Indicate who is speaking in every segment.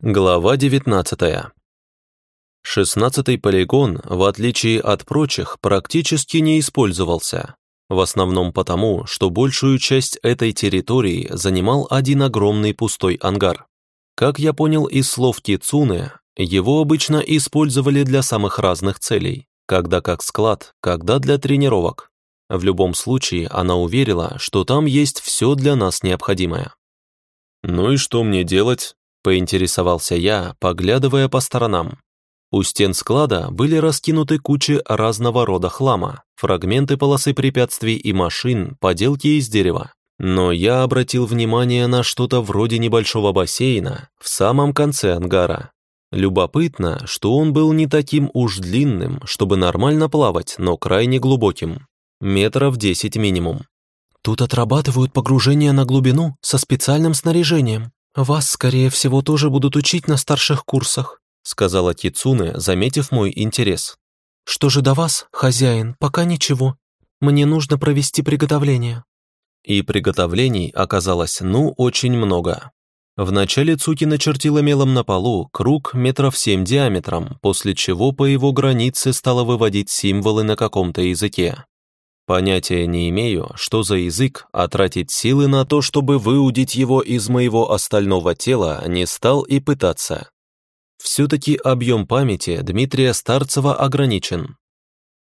Speaker 1: Глава 19. Шестнадцатый полигон, в отличие от прочих, практически не использовался. В основном потому, что большую часть этой территории занимал один огромный пустой ангар. Как я понял из слов Кицуны, его обычно использовали для самых разных целей, когда как склад, когда для тренировок. В любом случае, она уверила, что там есть все для нас необходимое. «Ну и что мне делать?» Поинтересовался я, поглядывая по сторонам. У стен склада были раскинуты кучи разного рода хлама, фрагменты полосы препятствий и машин, поделки из дерева. Но я обратил внимание на что-то вроде небольшого бассейна в самом конце ангара. Любопытно, что он был не таким уж длинным, чтобы нормально плавать, но крайне глубоким. Метров десять минимум.
Speaker 2: Тут отрабатывают погружение на глубину со специальным снаряжением. «Вас, скорее всего, тоже будут учить на старших курсах», сказала Кицуне, заметив мой интерес. «Что же до вас, хозяин, пока ничего. Мне нужно провести приготовление».
Speaker 1: И приготовлений оказалось, ну, очень много. Вначале Цуки начертила мелом на полу круг метров семь диаметром, после чего по его границе стала выводить символы на каком-то языке. Понятия не имею, что за язык, а тратить силы на то, чтобы выудить его из моего остального тела, не стал и пытаться. Все-таки объем памяти Дмитрия Старцева ограничен.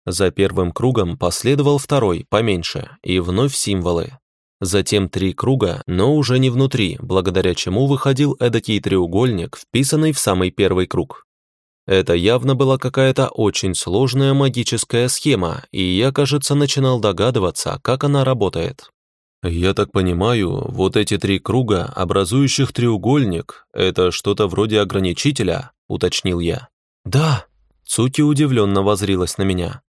Speaker 1: За первым кругом последовал второй, поменьше, и вновь символы. Затем три круга, но уже не внутри, благодаря чему выходил эдакий треугольник, вписанный в самый первый круг. Это явно была какая-то очень сложная магическая схема, и я, кажется, начинал догадываться, как она работает. «Я так понимаю, вот эти три круга, образующих треугольник, это что-то вроде ограничителя?» — уточнил я.
Speaker 2: «Да», —
Speaker 1: Цуки удивленно возрилась на меня.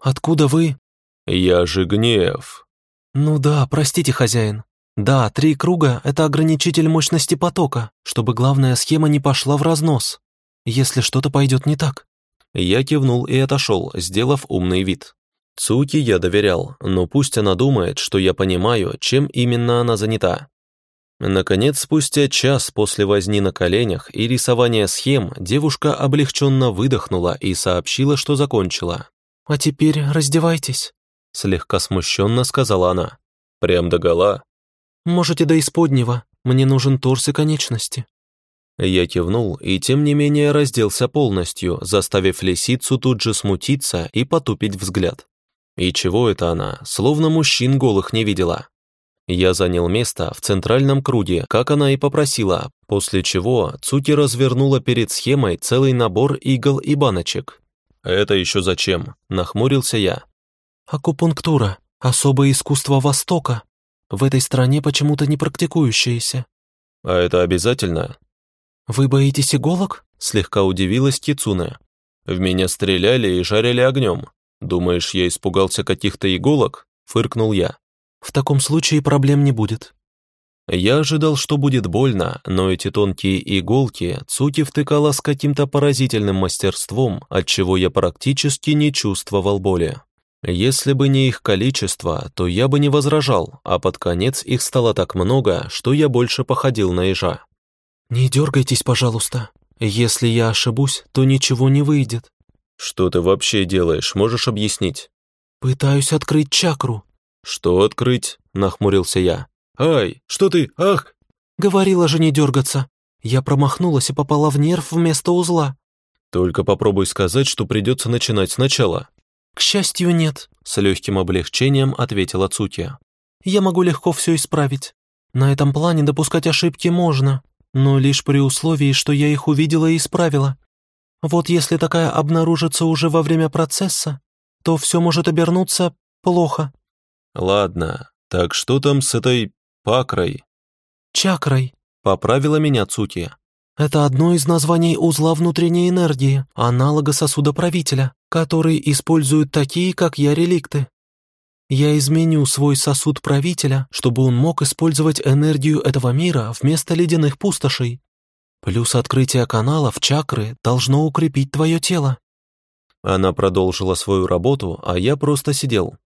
Speaker 2: «Откуда вы?»
Speaker 1: «Я же гнев».
Speaker 2: «Ну да, простите, хозяин. Да, три круга — это ограничитель мощности потока, чтобы главная схема не пошла в разнос если что-то пойдет не так».
Speaker 1: Я кивнул и отошел, сделав умный вид. Цуки я доверял, но пусть она думает, что я понимаю, чем именно она занята. Наконец, спустя час после возни на коленях и рисования схем, девушка облегченно выдохнула и сообщила, что закончила.
Speaker 2: «А теперь раздевайтесь», —
Speaker 1: слегка смущенно сказала она. «Прям до гола?»
Speaker 2: «Можете до исподнего, мне нужен торс и конечности».
Speaker 1: Я кивнул и тем не менее разделся полностью, заставив лисицу тут же смутиться и потупить взгляд. И чего это она, словно мужчин голых не видела? Я занял место в центральном круге, как она и попросила, после чего Цуки развернула перед схемой целый набор игл и баночек. «Это еще зачем?» – нахмурился я.
Speaker 2: «Акупунктура – особое искусство Востока. В этой стране почему-то не практикующееся».
Speaker 1: «А это обязательно?»
Speaker 2: «Вы боитесь иголок?»
Speaker 1: — слегка удивилась Кицуне. «В меня стреляли и жарили огнем. Думаешь, я испугался каких-то иголок?» — фыркнул я.
Speaker 2: «В таком случае проблем не будет».
Speaker 1: Я ожидал, что будет больно, но эти тонкие иголки Цуки втыкала с каким-то поразительным мастерством, от чего я практически не чувствовал боли. Если бы не их количество, то я бы не возражал, а под конец их стало так много, что я больше походил на ежа.
Speaker 2: «Не дергайтесь, пожалуйста. Если я ошибусь, то ничего не выйдет».
Speaker 1: «Что ты вообще делаешь, можешь объяснить?»
Speaker 2: «Пытаюсь открыть чакру».
Speaker 1: «Что открыть?» – нахмурился я. «Ай, что ты, ах!»
Speaker 2: «Говорила же не дергаться. Я промахнулась и попала в нерв вместо узла».
Speaker 1: «Только попробуй сказать, что придется начинать сначала».
Speaker 2: «К счастью, нет», – с легким облегчением ответила Цуки. «Я могу легко все исправить. На этом плане допускать ошибки можно но лишь при условии, что я их увидела и исправила. Вот если такая обнаружится уже во время процесса, то все может обернуться плохо».
Speaker 1: «Ладно, так что там с этой пакрой?»
Speaker 2: «Чакрой», —
Speaker 1: поправила меня Цуки.
Speaker 2: «Это одно из названий узла внутренней энергии, аналога сосуда правителя, который используют такие, как я, реликты. Я изменю свой сосуд правителя, чтобы он мог использовать энергию этого мира вместо ледяных пустошей. Плюс открытие каналов чакры должно укрепить твое тело».
Speaker 1: Она продолжила свою работу, а я просто сидел.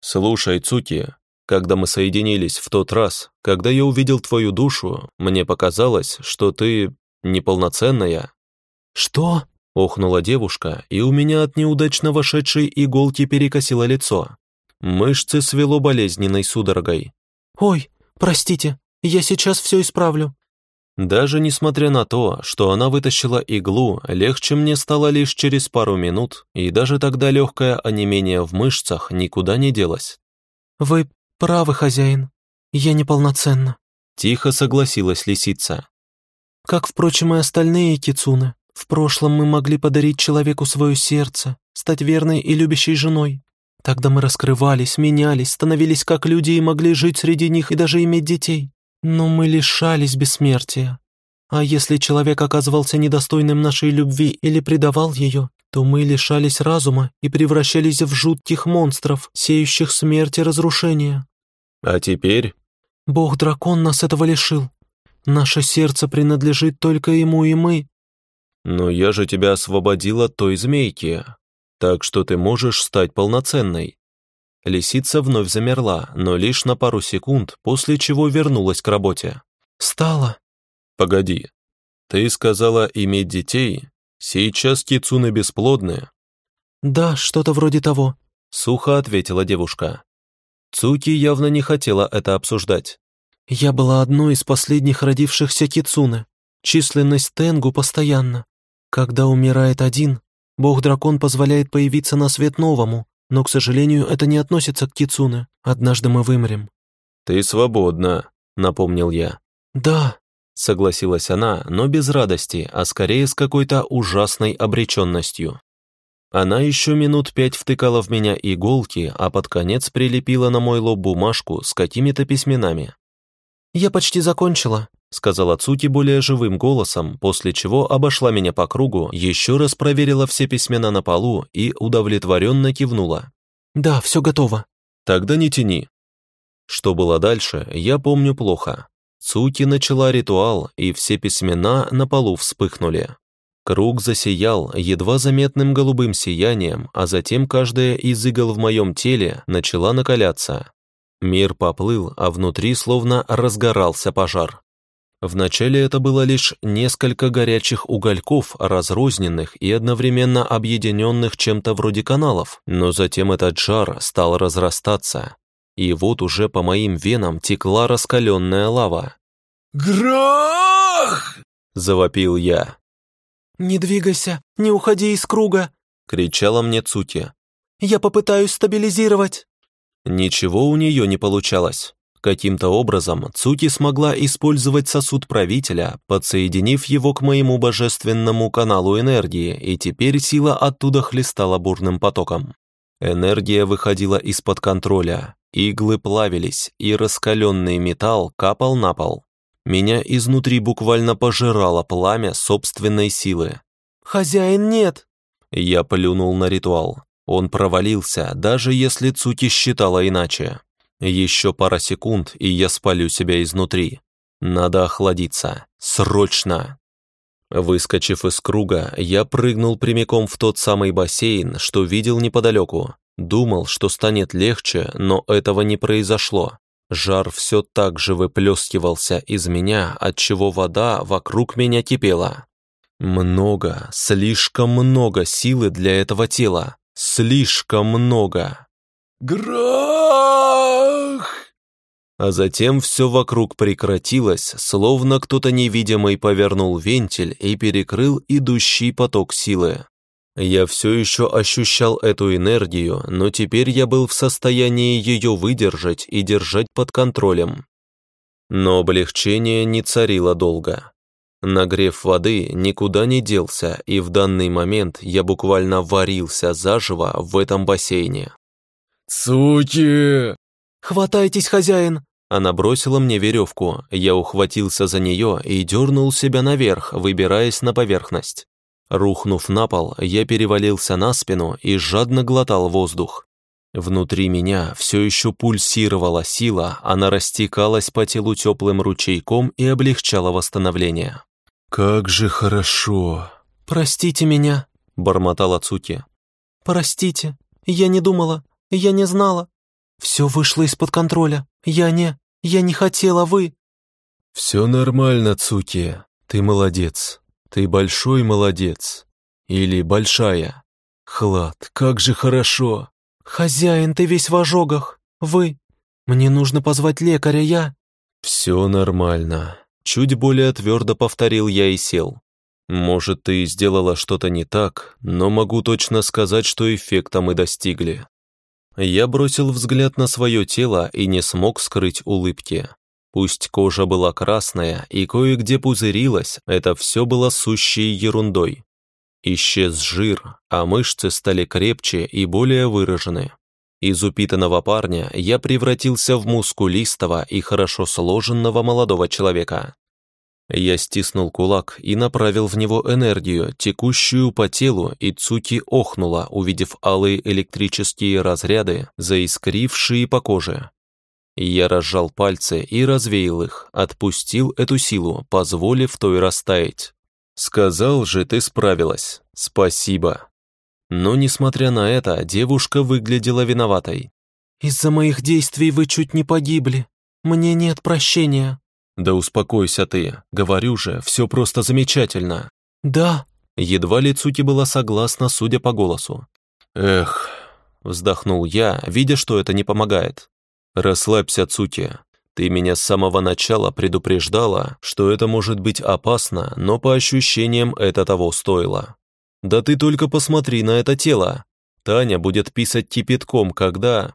Speaker 1: «Слушай, Цуки, когда мы соединились в тот раз, когда я увидел твою душу, мне показалось, что ты неполноценная».
Speaker 2: «Что?»
Speaker 1: – охнула девушка, и у меня от неудачно вошедшей иголки перекосило лицо. Мышцы свело болезненной судорогой.
Speaker 2: «Ой, простите, я сейчас все исправлю».
Speaker 1: Даже несмотря на то, что она вытащила иглу, легче мне стало лишь через пару минут, и даже тогда легкое онемение в мышцах никуда не делось.
Speaker 2: «Вы правы, хозяин, я неполноценна», —
Speaker 1: тихо согласилась лисица.
Speaker 2: «Как, впрочем, и остальные кицуны. В прошлом мы могли подарить человеку свое сердце, стать верной и любящей женой. Тогда мы раскрывались, менялись, становились как люди и могли жить среди них и даже иметь детей. Но мы лишались бессмертия. А если человек оказывался недостойным нашей любви или предавал ее, то мы лишались разума и превращались в жутких монстров, сеющих смерть и разрушение.
Speaker 1: А теперь?
Speaker 2: Бог-дракон нас этого лишил. Наше сердце принадлежит только ему и мы.
Speaker 1: Но я же тебя освободил от той змейки, так что ты можешь стать полноценной. Лисица вновь замерла, но лишь на пару секунд, после чего вернулась к работе.
Speaker 2: «Стала».
Speaker 1: «Погоди. Ты сказала иметь детей? Сейчас кицуны бесплодны?»
Speaker 2: «Да, что-то вроде того», —
Speaker 1: сухо ответила девушка. Цуки явно не хотела это обсуждать.
Speaker 2: «Я была одной из последних родившихся кицуны. Численность тенгу постоянна. Когда умирает один, бог-дракон позволяет появиться на свет новому, но, к сожалению, это не относится к Кицуне. Однажды мы вымрем».
Speaker 1: «Ты свободна», — напомнил я.
Speaker 2: «Да», —
Speaker 1: согласилась она, но без радости, а скорее с какой-то ужасной обреченностью. Она еще минут пять втыкала в меня иголки, а под конец прилепила на мой лоб бумажку с какими-то письменами.
Speaker 2: «Я почти закончила»,
Speaker 1: сказала Цуки более живым голосом, после чего обошла меня по кругу, еще раз проверила все письмена на полу и удовлетворенно кивнула.
Speaker 2: «Да, все готово».
Speaker 1: «Тогда не тяни». Что было дальше, я помню плохо. Цуки начала ритуал, и все письмена на полу вспыхнули. Круг засиял едва заметным голубым сиянием, а затем каждая из игл в моем теле начала накаляться. Мир поплыл, а внутри словно разгорался пожар. Вначале это было лишь несколько горячих угольков, разрозненных и одновременно объединенных чем-то вроде каналов, но затем этот жар стал разрастаться, и вот уже по моим венам текла раскаленная лава.
Speaker 3: «Грох!»
Speaker 1: — завопил я.
Speaker 2: «Не двигайся, не уходи из круга!»
Speaker 1: — кричала мне Цути.
Speaker 2: «Я попытаюсь стабилизировать!»
Speaker 1: Ничего у нее не получалось. Каким-то образом Цуки смогла использовать сосуд правителя, подсоединив его к моему божественному каналу энергии, и теперь сила оттуда хлестала бурным потоком. Энергия выходила из-под контроля, иглы плавились, и раскаленный металл капал на пол. Меня изнутри буквально пожирало пламя собственной силы.
Speaker 2: «Хозяин, нет!»
Speaker 1: Я плюнул на ритуал. Он провалился, даже если Цуки считала иначе. Еще пара секунд, и я спалю себя изнутри. Надо охладиться. Срочно! Выскочив из круга, я прыгнул прямиком в тот самый бассейн, что видел неподалеку. Думал, что станет легче, но этого не произошло. Жар все так же выплескивался из меня, отчего вода вокруг меня кипела. Много, слишком много силы для этого тела. Слишком много.
Speaker 3: «Грах!»
Speaker 1: А затем все вокруг прекратилось, словно кто-то невидимый повернул вентиль и перекрыл идущий поток силы. Я все еще ощущал эту энергию, но теперь я был в состоянии ее выдержать и держать под контролем. Но облегчение не царило долго. Нагрев воды никуда не делся, и в данный момент я буквально варился заживо в этом бассейне.
Speaker 3: «Суки!»
Speaker 2: «Хватайтесь, хозяин!»
Speaker 1: Она бросила мне веревку, я ухватился за нее и дернул себя наверх, выбираясь на поверхность. Рухнув на пол, я перевалился на спину и жадно глотал воздух. Внутри меня все еще пульсировала сила, она растекалась по телу теплым ручейком и облегчала восстановление.
Speaker 3: «Как же хорошо!»
Speaker 2: «Простите меня», —
Speaker 1: бормотала Цуки.
Speaker 2: «Простите, я не думала, я не знала. Все вышло из-под контроля. Я не... Я не хотела, вы...»
Speaker 3: «Все нормально, Цуки. Ты молодец. Ты большой молодец. Или большая. Хлад, как же хорошо.
Speaker 2: Хозяин, ты весь в ожогах. Вы. Мне нужно позвать лекаря, я...
Speaker 1: Все нормально. Чуть более твердо повторил я и сел. Может, ты сделала что-то не так, но могу точно сказать, что эффекта мы достигли. Я бросил взгляд на свое тело и не смог скрыть улыбки. Пусть кожа была красная и кое-где пузырилась, это все было сущей ерундой. Исчез жир, а мышцы стали крепче и более выражены. Из упитанного парня я превратился в мускулистого и хорошо сложенного молодого человека. Я стиснул кулак и направил в него энергию, текущую по телу, и Цуки охнула, увидев алые электрические разряды, заискрившие по коже. Я разжал пальцы и развеял их, отпустил эту силу, позволив той растаять. «Сказал же, ты справилась. Спасибо». Но, несмотря на это, девушка выглядела виноватой.
Speaker 2: «Из-за моих действий вы чуть не погибли. Мне нет прощения».
Speaker 1: «Да успокойся ты. Говорю же, все просто замечательно».
Speaker 2: «Да».
Speaker 1: Едва ли Цуки была согласна, судя по голосу. «Эх», — вздохнул я, видя, что это не помогает. «Расслабься, Цуки. Ты меня с самого начала предупреждала, что это может быть опасно, но по ощущениям это того стоило. Да ты только посмотри на это тело. Таня будет писать кипятком, когда...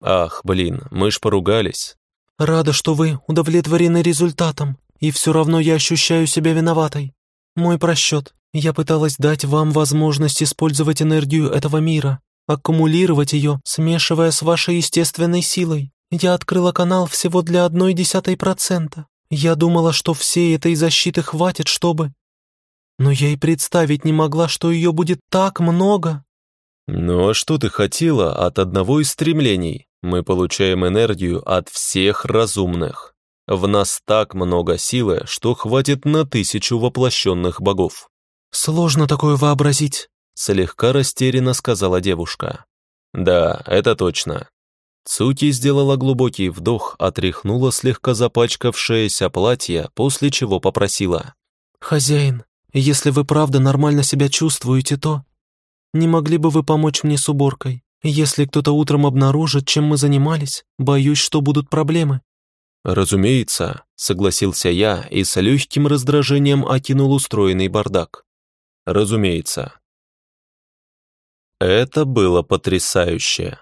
Speaker 1: Ах, блин, мы ж поругались.
Speaker 2: Рада, что вы удовлетворены результатом, и все равно я ощущаю себя виноватой. Мой просчет. Я пыталась дать вам возможность использовать энергию этого мира, аккумулировать ее, смешивая с вашей естественной силой. Я открыла канал всего для одной десятой процента. Я думала, что всей этой защиты хватит, чтобы... Но я и представить не могла, что ее будет так много.
Speaker 1: Ну а что ты хотела от одного из стремлений? Мы получаем энергию от всех разумных. В нас так много силы, что хватит на тысячу воплощенных богов.
Speaker 2: Сложно такое вообразить,
Speaker 1: слегка растерянно сказала девушка. Да, это точно. Цуки сделала глубокий вдох, отряхнула слегка запачкавшееся платье, после чего попросила.
Speaker 2: «Хозяин, если вы правда нормально себя чувствуете, то... Не могли бы вы помочь мне с уборкой? Если кто-то утром обнаружит, чем мы занимались, боюсь, что будут проблемы».
Speaker 1: «Разумеется», — согласился я и с легким раздражением окинул устроенный бардак. «Разумеется». Это было потрясающе.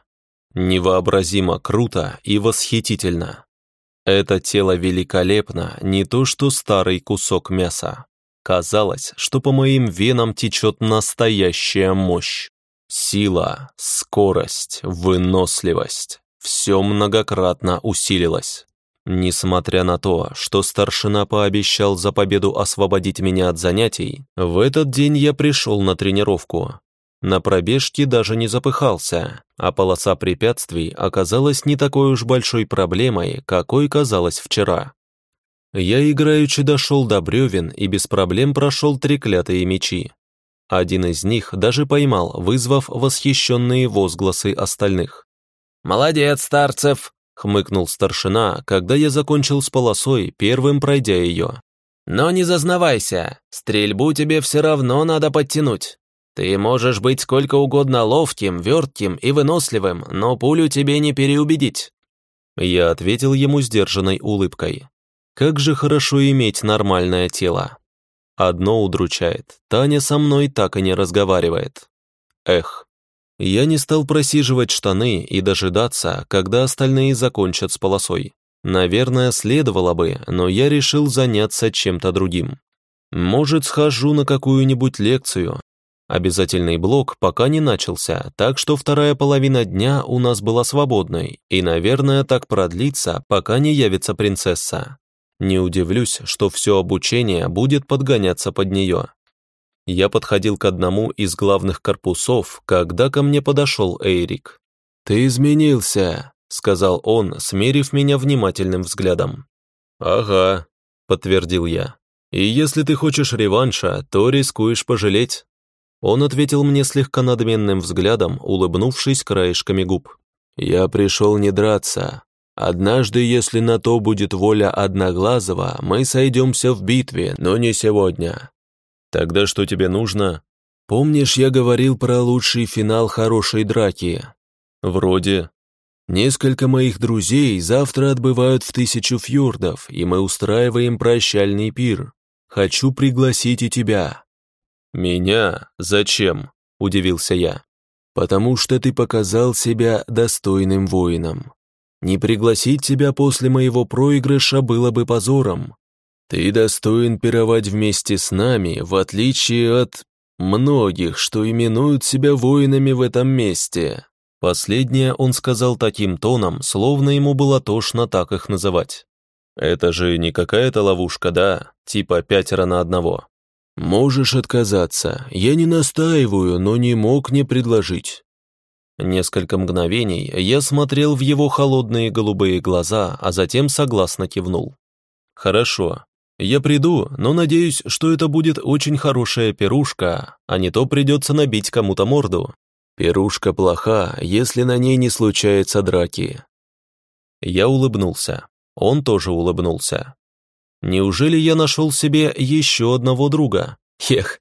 Speaker 1: Невообразимо круто и восхитительно. Это тело великолепно, не то что старый кусок мяса. Казалось, что по моим венам течет настоящая мощь. Сила, скорость, выносливость – все многократно усилилось. Несмотря на то, что старшина пообещал за победу освободить меня от занятий, в этот день я пришел на тренировку. На пробежке даже не запыхался, а полоса препятствий оказалась не такой уж большой проблемой, какой казалось вчера. Я играючи дошел до бревен и без проблем прошел треклятые мечи. Один из них даже поймал, вызвав восхищенные возгласы остальных.
Speaker 4: «Молодец, старцев!» — хмыкнул старшина, когда я закончил с полосой, первым пройдя ее. «Но не зазнавайся, стрельбу тебе все равно надо подтянуть. Ты можешь быть сколько угодно ловким, вертким и выносливым, но пулю тебе не переубедить».
Speaker 1: Я ответил ему сдержанной улыбкой. «Как же хорошо иметь нормальное тело!» Одно удручает. Таня со мной так и не разговаривает. Эх. Я не стал просиживать штаны и дожидаться, когда остальные закончат с полосой. Наверное, следовало бы, но я решил заняться чем-то другим. Может, схожу на какую-нибудь лекцию. Обязательный блок пока не начался, так что вторая половина дня у нас была свободной, и, наверное, так продлится, пока не явится принцесса. Не удивлюсь, что все обучение будет подгоняться под нее. Я подходил к одному из главных корпусов, когда ко мне подошел Эйрик. «Ты изменился», — сказал он, смерив меня внимательным взглядом. «Ага», — подтвердил я. «И если ты хочешь реванша, то рискуешь пожалеть». Он ответил мне слегка надменным взглядом, улыбнувшись краешками губ. «Я пришел не драться, Однажды, если на то будет воля Одноглазого, мы сойдемся в битве, но не сегодня. Тогда что тебе нужно?
Speaker 3: Помнишь, я говорил про лучший финал хорошей драки?
Speaker 1: Вроде.
Speaker 3: Несколько моих друзей завтра отбывают в тысячу фьордов, и мы устраиваем прощальный пир. Хочу пригласить и тебя».
Speaker 1: «Меня? Зачем?» – удивился я.
Speaker 3: «Потому что ты показал себя достойным воином. Не пригласить тебя после моего проигрыша было бы позором. Ты достоин пировать вместе с нами, в отличие от многих, что именуют себя воинами в этом месте».
Speaker 1: Последнее он сказал таким тоном, словно ему было тошно так их называть. «Это же не какая-то ловушка, да? Типа пятеро на одного».
Speaker 3: «Можешь отказаться. Я не настаиваю, но не мог не предложить».
Speaker 1: Несколько мгновений я смотрел в его холодные голубые глаза, а затем согласно кивнул. «Хорошо. Я приду, но надеюсь, что это будет очень хорошая пирушка, а не то придется набить кому-то морду.
Speaker 3: Пирушка плоха, если на ней не случается драки.
Speaker 1: Я улыбнулся. Он тоже улыбнулся. Неужели я нашел себе еще одного друга? Ех,